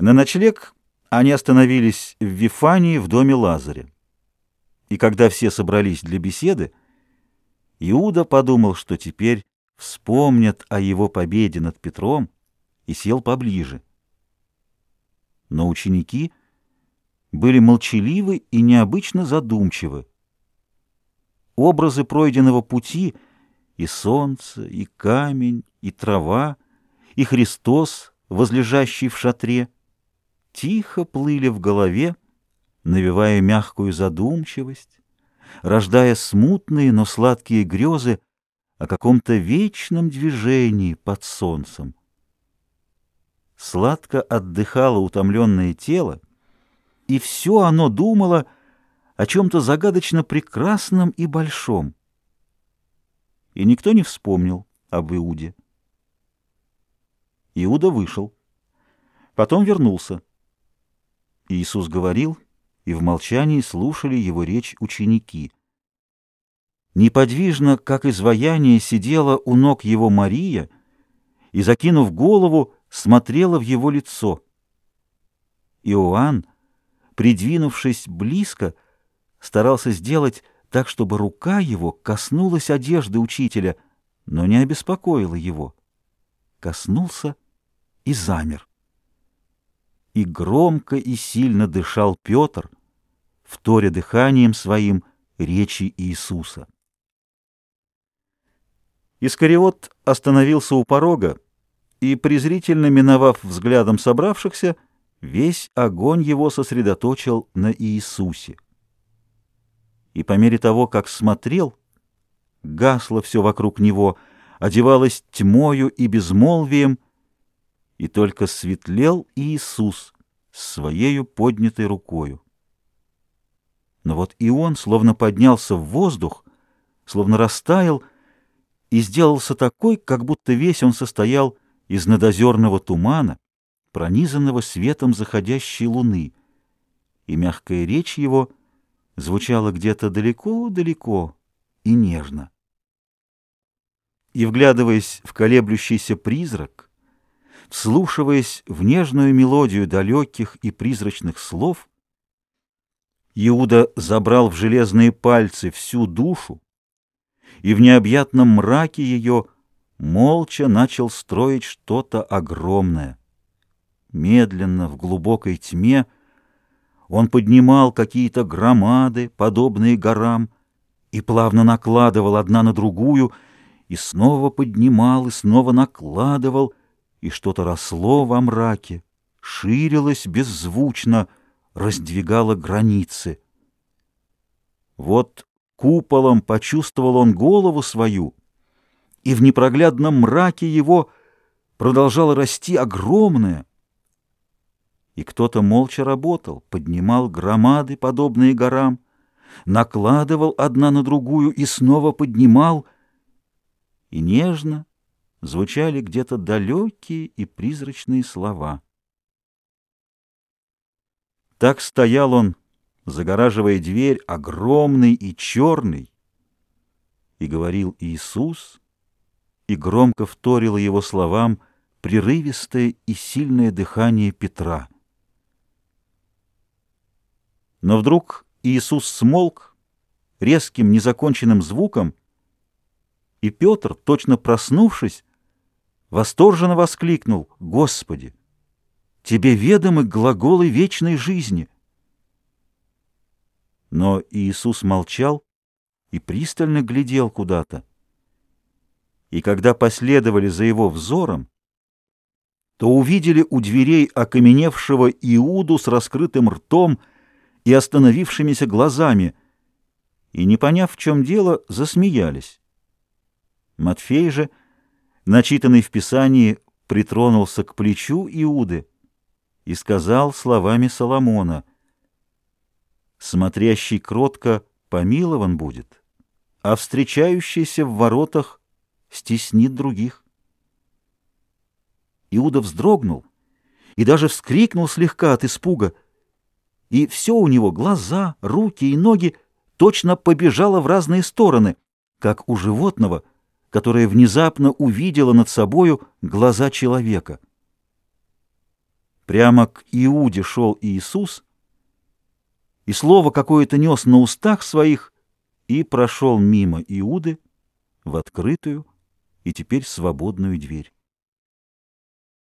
На ночлег они остановились в Вифании в доме Лазаря. И когда все собрались для беседы, Иуда подумал, что теперь вспомнят о его победе над Петром, и сел поближе. Но ученики были молчаливы и необычно задумчивы. Образы пройденного пути — и солнце, и камень, и трава, и Христос, возлежащий в шатре — тихо плыли в голове, навевая мягкую задумчивость, рождая смутные, но сладкие грезы о каком-то вечном движении под солнцем. Сладко отдыхало утомленное тело, и все оно думало о чем-то загадочно прекрасном и большом. И никто не вспомнил об Иуде. Иуда вышел. Потом вернулся. Иисус говорил, и в молчании слушали его речь ученики. Неподвижно, как изваяние, сидела у ног его Мария и, закинув голову, смотрела в его лицо. Иоанн, придвинувшись близко, старался сделать так, чтобы рука его коснулась одежды учителя, но не обеспокоила его. Коснулся и замер и громко и сильно дышал Петр, вторя дыханием своим речи Иисуса. Искариот остановился у порога и, презрительно миновав взглядом собравшихся, весь огонь его сосредоточил на Иисусе. И по мере того, как смотрел, гасло все вокруг него, одевалось тьмою и безмолвием, и только светлел Иисус своею поднятой рукою. Но вот и он словно поднялся в воздух, словно растаял и сделался такой, как будто весь он состоял из надозерного тумана, пронизанного светом заходящей луны, и мягкая речь его звучала где-то далеко-далеко и нежно. И, вглядываясь в колеблющийся призрак, вслушиваясь в нежную мелодию далеких и призрачных слов, Иуда забрал в железные пальцы всю душу и в необъятном мраке ее молча начал строить что-то огромное. Медленно, в глубокой тьме, он поднимал какие-то громады, подобные горам, и плавно накладывал одна на другую, и снова поднимал, и снова накладывал — и что-то росло во мраке, ширилось беззвучно, раздвигало границы. Вот куполом почувствовал он голову свою, и в непроглядном мраке его продолжало расти огромное. И кто-то молча работал, поднимал громады, подобные горам, накладывал одна на другую и снова поднимал, и нежно, звучали где-то далекие и призрачные слова. Так стоял он, загораживая дверь, огромный и черный, и говорил Иисус, и громко вторило его словам прерывистое и сильное дыхание Петра. Но вдруг Иисус смолк резким незаконченным звуком, и Петр, точно проснувшись, восторженно воскликнул «Господи! Тебе ведомы глаголы вечной жизни!» Но Иисус молчал и пристально глядел куда-то. И когда последовали за его взором, то увидели у дверей окаменевшего Иуду с раскрытым ртом и остановившимися глазами, и, не поняв, в чем дело, засмеялись. Матфей же — начитанный в Писании, притронулся к плечу Иуды и сказал словами Соломона, «Смотрящий кротко помилован будет, а встречающийся в воротах стеснит других». Иуда вздрогнул и даже вскрикнул слегка от испуга, и все у него, глаза, руки и ноги, точно побежало в разные стороны, как у животного — которая внезапно увидела над собою глаза человека. Прямо к Иуде шел Иисус, и слово какое-то нес на устах своих и прошел мимо Иуды в открытую и теперь свободную дверь.